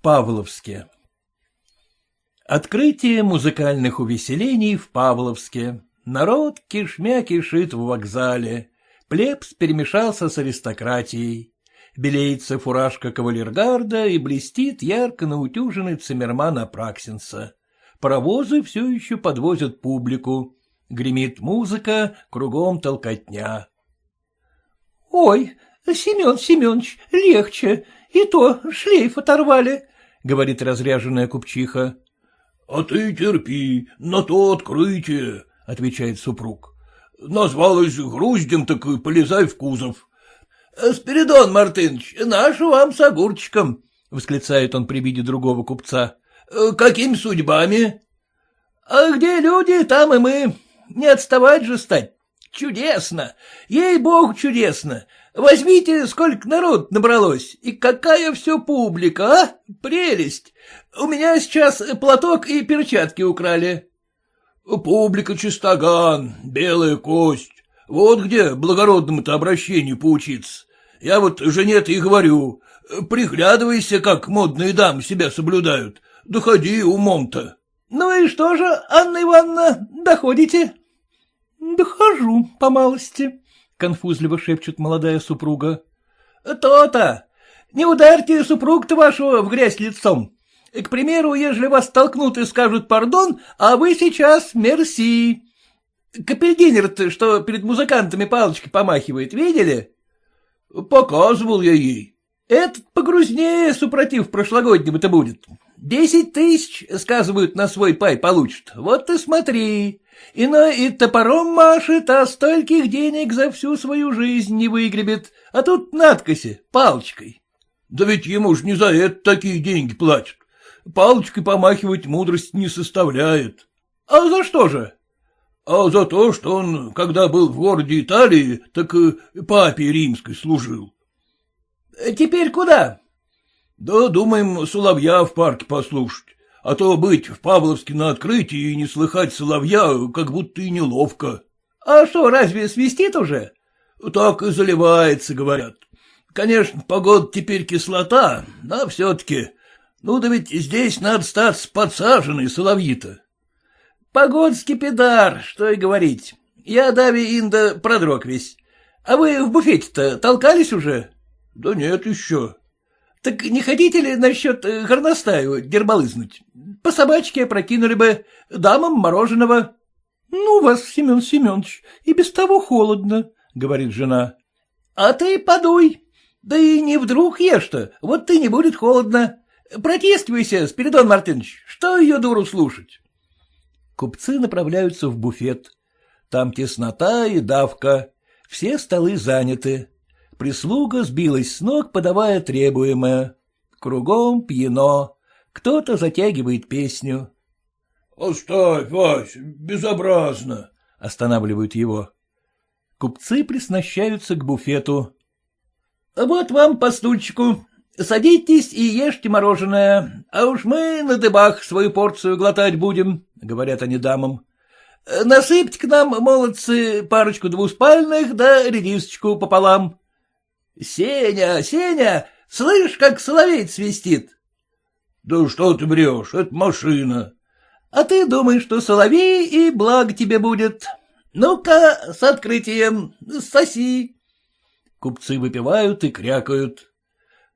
Павловске Открытие музыкальных увеселений в Павловске. Народ кишмя кишит в вокзале. Плебс перемешался с аристократией. Белеется фуражка кавалергарда и блестит ярко наутюженный циммерман Апраксинса. Паровозы все еще подвозят публику. Гремит музыка, кругом толкотня. — Ой, Семен Семенович, легче, и то шлейф оторвали, — говорит разряженная купчиха. — А ты терпи, на то открытие, — отвечает супруг. — Назвалась груздем, так и полезай в кузов. — Спиридон Мартынович, наш вам с огурчиком, — восклицает он при виде другого купца. — Какими судьбами? — А где люди, там и мы. Не отставать же стать. Чудесно! Ей-богу, чудесно! Возьмите, сколько народ набралось, и какая все публика, а? Прелесть! У меня сейчас платок и перчатки украли. Публика чистоган, белая кость. Вот где благородному-то обращению поучиться. Я вот жене-то и говорю, приглядывайся, как модные дамы себя соблюдают, доходи умом-то. Ну и что же, Анна Ивановна, доходите? Дохожу по малости, — конфузливо шепчет молодая супруга. То-то. Не ударьте супруг-то вашего в грязь лицом. К примеру, ежели вас толкнут и скажут пардон, а вы сейчас мерси. Капельдинер-то, что перед музыкантами палочки помахивает, видели? Показывал я ей. Этот погрузнее, супротив прошлогоднего-то будет. Десять тысяч, сказывают, на свой пай получит. Вот ты смотри. Иной и топором машет, а стольких денег за всю свою жизнь не выгребет. А тут надкоси, палочкой. Да ведь ему ж не за это такие деньги платят. Палочкой помахивать мудрость не составляет. А за что же? А за то, что он, когда был в городе Италии, так папе римской служил. Теперь куда? Да, думаем, соловья в парке послушать. А то быть в Павловске на открытии и не слыхать соловья, как будто и неловко. А что, разве свистит уже? Так и заливается, говорят. Конечно, погода теперь кислота, но все-таки ну да ведь здесь надо стать подсаженной соловьи-то. Погодский педар, что и говорить. Я, Дави, Инда, продрог весь. А вы в буфете-то толкались уже? Да нет еще. Так не хотите ли насчет э, горностаю дербалызнуть? По собачке опрокинули бы, дамам мороженого. — Ну вас, Семен Семенович, и без того холодно, — говорит жена. — А ты подуй. Да и не вдруг ешь-то, вот ты не будет холодно. Протестивайся, Спиридон Мартынович, что ее дуру слушать? Купцы направляются в буфет. Там теснота и давка. Все столы заняты. Прислуга сбилась с ног, подавая требуемое. Кругом пьяно. Кто-то затягивает песню. — Оставь, Вась, безобразно! — останавливают его. Купцы приснащаются к буфету. — Вот вам по стульчику, Садитесь и ешьте мороженое, а уж мы на дыбах свою порцию глотать будем, — говорят они дамам. Насыпьте к нам, молодцы, парочку двуспальных да редисочку пополам. Сеня, Сеня, слышь, как соловей свистит? Да что ты врешь, это машина. А ты думаешь, что соловей и благо тебе будет. Ну-ка, с открытием, соси. Купцы выпивают и крякают.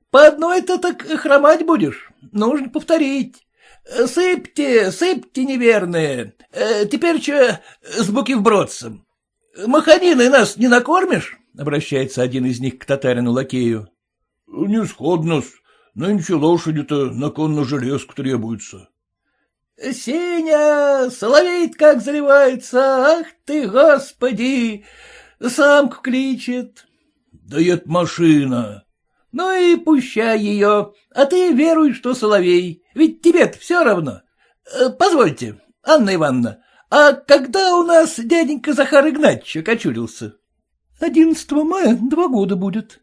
По одной-то так хромать будешь. Нужно повторить. Сыпьте, сыпьте неверные. Э, теперь что с букивбродцем? Маханины нас не накормишь? Обращается один из них к татарину-лакею. — Не сходно-с. Нынче лошади-то на конную железку требуются. — Сеня, соловей как заливается, ах ты, господи! Самку кличет. — Да это машина. Ну и пущай ее, а ты веруй, что соловей, ведь тебе-то все равно. Э, позвольте, Анна Ивановна, а когда у нас дяденька Захар Игнатьевич окочурился? Одиннадцатого мая два года будет.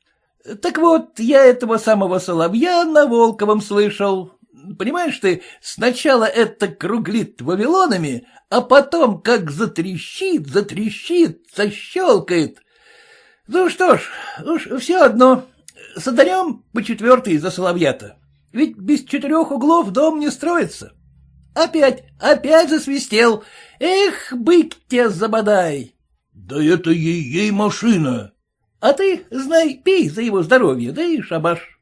Так вот, я этого самого соловья на Волковом слышал. Понимаешь ты, сначала это круглит вавилонами, а потом как затрещит, затрещит, защелкает. Ну что ж, уж все одно, Садарем по четвертой за соловья-то. Ведь без четырех углов дом не строится. Опять, опять засвистел. Эх, бык тебя забодай. Да это ей-ей машина. А ты, знай, пей за его здоровье, да и шабаш.